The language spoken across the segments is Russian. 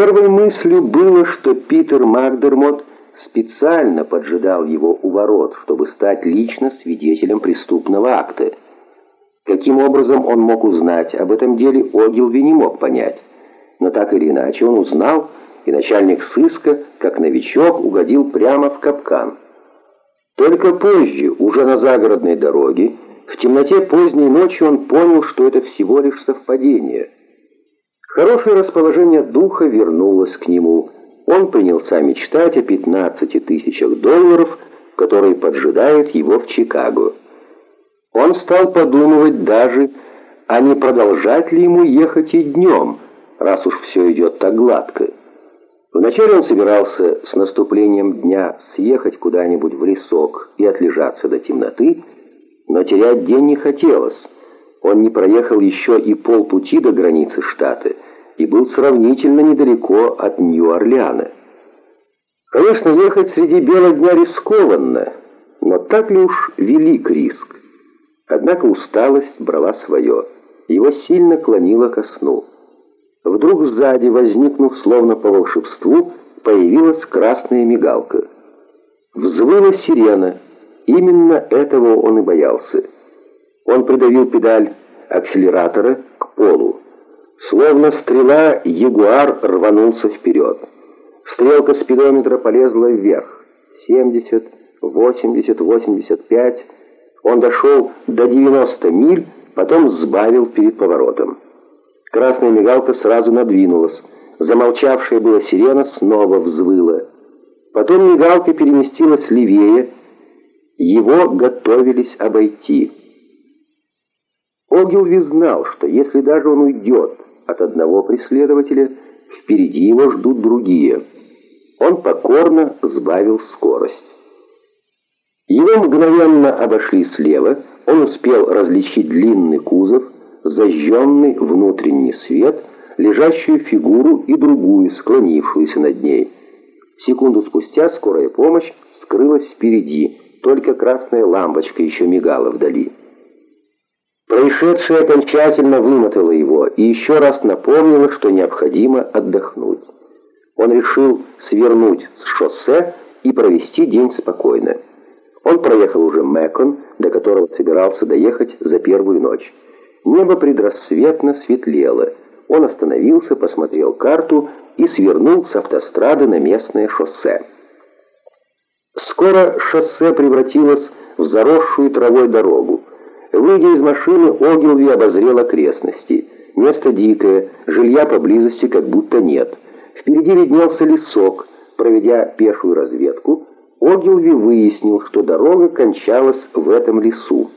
Первой мыслью было, что Питер Макдермот специально поджидал его у ворот, чтобы стать лично свидетелем преступного акта. Каким образом он мог узнать об этом деле, Огилви не мог понять. Но так или иначе он узнал, и начальник сыска, как новичок, угодил прямо в капкан. Только позже, уже на загородной дороге, в темноте поздней ночи он понял, что это всего лишь совпадение. Хорошее расположение духа вернулось к нему. Он принялся мечтать о 15 тысячах долларов, которые поджидают его в Чикаго. Он стал подумывать даже, а не продолжать ли ему ехать и днем, раз уж все идет так гладко. Вначале он собирался с наступлением дня съехать куда-нибудь в лесок и отлежаться до темноты, но терять день не хотелось. Он не проехал еще и полпути до границы штата и был сравнительно недалеко от Нью-Орлеана. Конечно, ехать среди бела дня рискованно, но так ли уж велик риск? Однако усталость брала свое, его сильно клонило ко сну. Вдруг сзади, возникнув словно по волшебству, появилась красная мигалка. Взвыла сирена. Именно этого он и боялся. Он придавил педаль акселератора к полу. Словно стрела, ягуар рванулся вперед. Стрелка спидометра полезла вверх. 70, 80, 85. Он дошел до 90 миль, потом сбавил перед поворотом. Красная мигалка сразу надвинулась. Замолчавшая была сирена снова взвыла. Потом мигалка переместилась левее. Его готовились обойти. Огилви знал, что если даже он уйдет от одного преследователя, впереди его ждут другие. Он покорно сбавил скорость. Его мгновенно обошли слева, он успел различить длинный кузов, зажженный внутренний свет, лежащую фигуру и другую, склонившуюся над ней. Секунду спустя скорая помощь скрылась впереди, только красная лампочка еще мигала вдали. Происшедшее окончательно вымотало его и еще раз напомнило, что необходимо отдохнуть. Он решил свернуть с шоссе и провести день спокойно. Он проехал уже Мэкон, до которого собирался доехать за первую ночь. Небо предрассветно светлело. Он остановился, посмотрел карту и свернул с автострады на местное шоссе. Скоро шоссе превратилось в заросшую травой дорогу. Выйдя из машины, Огилви обозрел окрестности. Место дикое, жилья поблизости как будто нет. Впереди виднелся лесок. Проведя пешую разведку, Огилви выяснил, что дорога кончалась в этом лесу.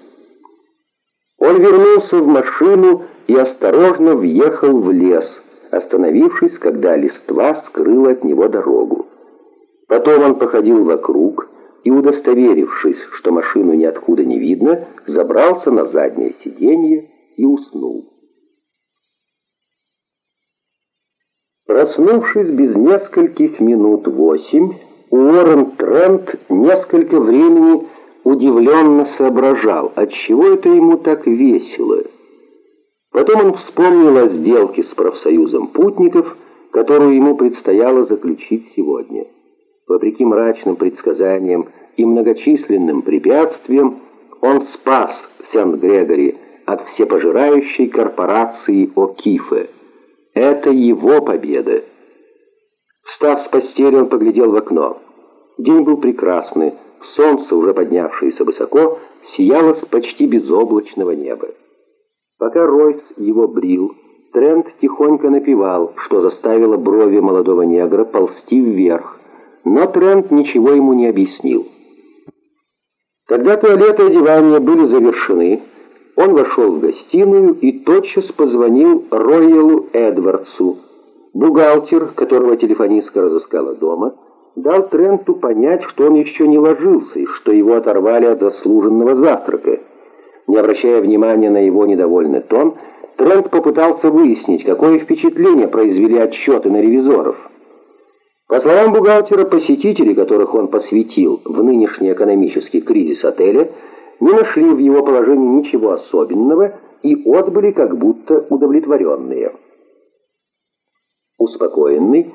Он вернулся в машину и осторожно въехал в лес, остановившись, когда листва скрыла от него дорогу. Потом он походил вокруг и, удостоверившись, что машину ниоткуда не видно, забрался на заднее сиденье и уснул. Проснувшись без нескольких минут восемь, Уоррен Трент несколько времени удивленно соображал, отчего это ему так весело. Потом он вспомнил о сделке с профсоюзом путников, которую ему предстояло заключить сегодня. Вопреки мрачным предсказаниям и многочисленным препятствиям, он спас Сент-Грегори от всепожирающей корпорации О'Кифе. Это его победа. Встав с постели, он поглядел в окно. День был прекрасный, Солнце, уже поднявшееся высоко, сияло с почти безоблачного неба. Пока Ройс его брил, Трент тихонько напевал, что заставило брови молодого негра ползти вверх, но Трент ничего ему не объяснил. Когда туалет и одевание были завершены, он вошел в гостиную и тотчас позвонил Роялу Эдвардсу. Бухгалтер, которого телефонистка разыскала дома, дал Тренту понять, что он еще не ложился и что его оторвали от заслуженного завтрака. Не обращая внимания на его недовольный тон, Трент попытался выяснить, какое впечатление произвели отчеты на ревизоров. По словам бухгалтера, посетители, которых он посвятил в нынешний экономический кризис отеля, не нашли в его положении ничего особенного и отбыли как будто удовлетворенные. Успокоенный,